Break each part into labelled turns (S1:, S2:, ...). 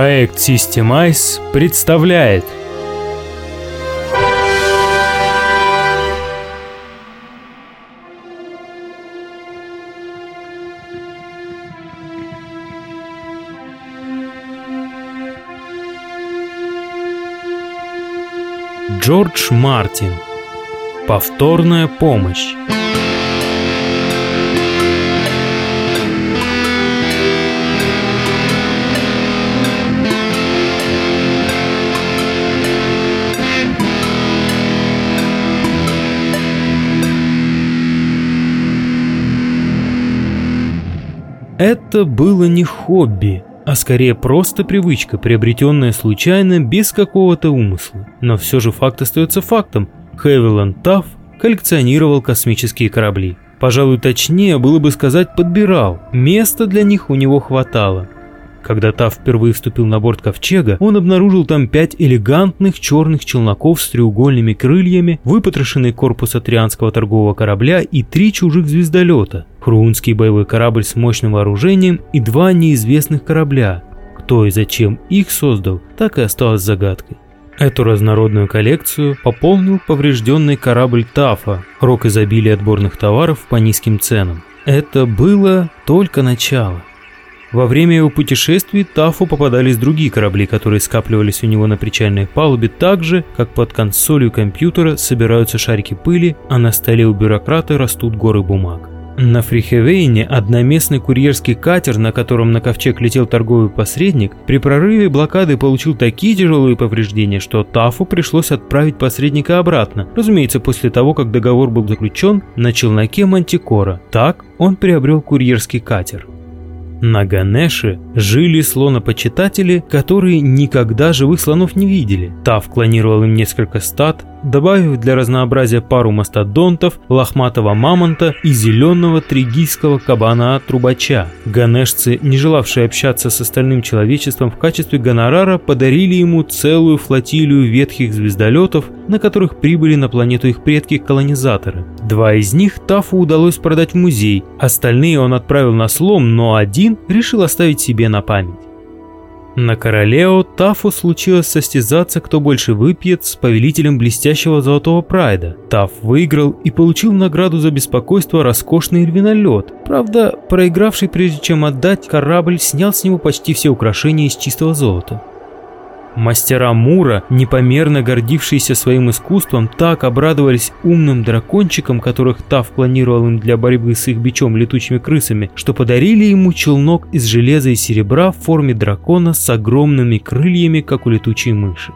S1: Проект Systemize представляет. Джордж Мартин. Повторная помощь Это было не хобби, а скорее просто привычка, приобретенная случайно, без какого-то умысла. Но все же факт остается фактом. Хевиланд Тафф коллекционировал космические корабли. Пожалуй, точнее было бы сказать подбирал. Места для них у него хватало. Когда Тав впервые вступил на борт ковчега, он обнаружил там пять элегантных черных челноков с треугольными крыльями, выпотрошенный корпус атрианского торгового корабля и три чужих звездолета, хрунский боевой корабль с мощным вооружением и два неизвестных корабля. Кто и зачем их создал, так и осталось загадкой. Эту разнородную коллекцию пополнил поврежденный корабль Тафа, рок изобилия отборных товаров по низким ценам. Это было только начало. Во время его путешествий Тафу попадались другие корабли, которые скапливались у него на причальной палубе так же, как под консолью компьютера собираются шарики пыли, а на столе у бюрократа растут горы бумаг. На Фрихевейне одноместный курьерский катер, на котором на ковчег летел торговый посредник, при прорыве блокады получил такие тяжелые повреждения, что Тафу пришлось отправить посредника обратно, разумеется, после того, как договор был заключен на челноке Мантикора. Так он приобрел курьерский катер. На Ганеше жили слонопочитатели, которые никогда живых слонов не видели. Тав клонировал им несколько стад, добавив для разнообразия пару мастодонтов, лохматого мамонта и зеленого тригийского кабана-трубача. Ганешцы, не желавшие общаться с остальным человечеством в качестве гонорара, подарили ему целую флотилию ветхих звездолетов, на которых прибыли на планету их предки-колонизаторы. Два из них Тафу удалось продать в музей, остальные он отправил на слом, но один решил оставить себе на память. На Королео Тафу случилось состязаться, кто больше выпьет с повелителем блестящего золотого прайда. Таф выиграл и получил награду за беспокойство роскошный львинолет. Правда, проигравший прежде чем отдать, корабль снял с него почти все украшения из чистого золота. Мастера Мура, непомерно гордившиеся своим искусством, так обрадовались умным дракончикам, которых Тав планировал им для борьбы с их бичом летучими крысами, что подарили ему челнок из железа и серебра в форме дракона с огромными крыльями, как у летучей мыши.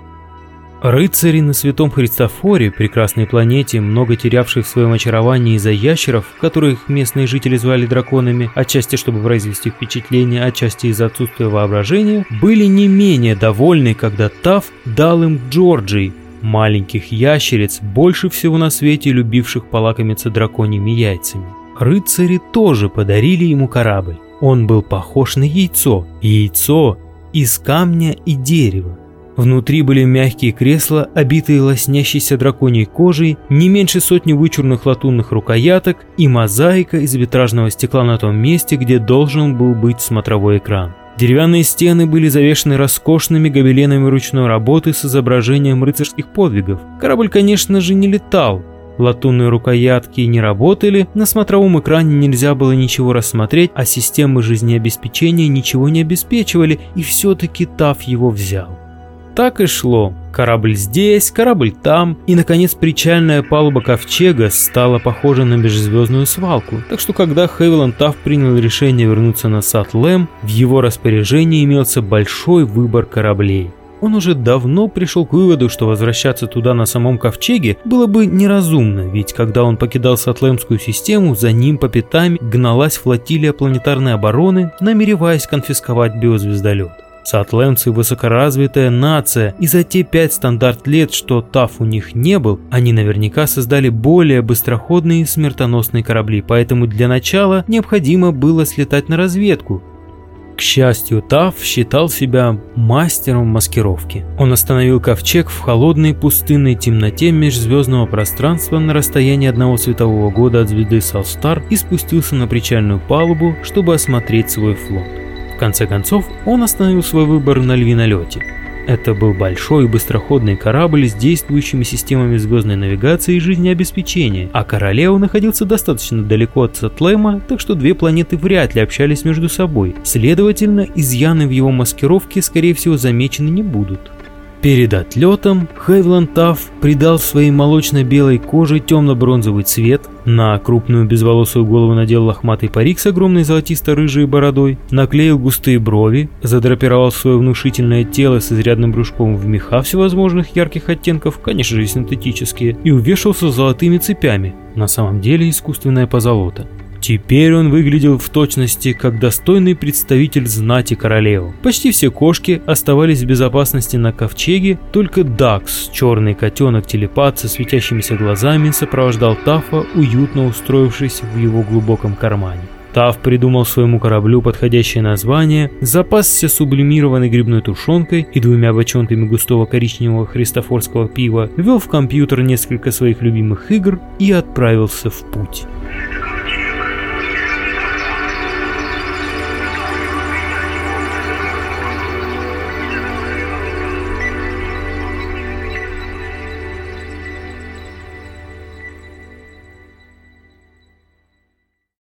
S1: Рыцари на Святом Христофоре, прекрасной планете, много терявшей в своем очаровании из-за ящеров, которых местные жители звали драконами, отчасти чтобы произвести впечатление, отчасти из-за отсутствия воображения, были не менее довольны, когда Тав дал им Джорджий, маленьких ящериц, больше всего на свете любивших полакомиться драконьими яйцами. Рыцари тоже подарили ему корабль. Он был похож на яйцо, яйцо из камня и дерева. Внутри были мягкие кресла, обитые лоснящейся драконьей кожей, не меньше сотни вычурных латунных рукояток и мозаика из витражного стекла на том месте, где должен был быть смотровой экран. Деревянные стены были завешены роскошными гобеленами ручной работы с изображением рыцарских подвигов. Корабль, конечно же, не летал. Латунные рукоятки не работали, на смотровом экране нельзя было ничего рассмотреть, а системы жизнеобеспечения ничего не обеспечивали, и все-таки Тав его взял. Так и шло. Корабль здесь, корабль там, и, наконец, причальная палуба ковчега стала похожа на межзвездную свалку. Так что, когда Хевиланд Тафф принял решение вернуться на Сат-Лэм, в его распоряжении имелся большой выбор кораблей. Он уже давно пришел к выводу, что возвращаться туда на самом ковчеге было бы неразумно, ведь когда он покидал Сатлемскую систему, за ним по пятам гналась флотилия планетарной обороны, намереваясь конфисковать биозвездолет. Сатлендцы – высокоразвитая нация, и за те пять стандарт лет, что ТАФ у них не был, они наверняка создали более быстроходные и смертоносные корабли, поэтому для начала необходимо было слетать на разведку. К счастью, Таф считал себя мастером маскировки. Он остановил ковчег в холодной пустынной темноте межзвездного пространства на расстоянии одного светового года от звезды Салстар и спустился на причальную палубу, чтобы осмотреть свой флот. В конце концов, он остановил свой выбор на львинолете. Это был большой и быстроходный корабль с действующими системами звездной навигации и жизнеобеспечения, а Королева находился достаточно далеко от Сатлема, так что две планеты вряд ли общались между собой. Следовательно, изъяны в его маскировке, скорее всего, замечены не будут. Перед отлетом Хейвланд Тафф придал своей молочно-белой коже темно-бронзовый цвет, на крупную безволосую голову надел лохматый парик с огромной золотисто-рыжей бородой, наклеил густые брови, задрапировал свое внушительное тело с изрядным брюшком в меха всевозможных ярких оттенков, конечно же синтетические, и увешался золотыми цепями, на самом деле искусственная позолота. Теперь он выглядел в точности как достойный представитель знати королевы. Почти все кошки оставались в безопасности на ковчеге, только Дакс, черный котенок-телепат со светящимися глазами, сопровождал Тафа, уютно устроившись в его глубоком кармане. Таф придумал своему кораблю подходящее название, запасся сублимированной грибной тушенкой и двумя бочонками густого коричневого христофорского пива, ввел в компьютер несколько своих любимых игр и отправился в путь.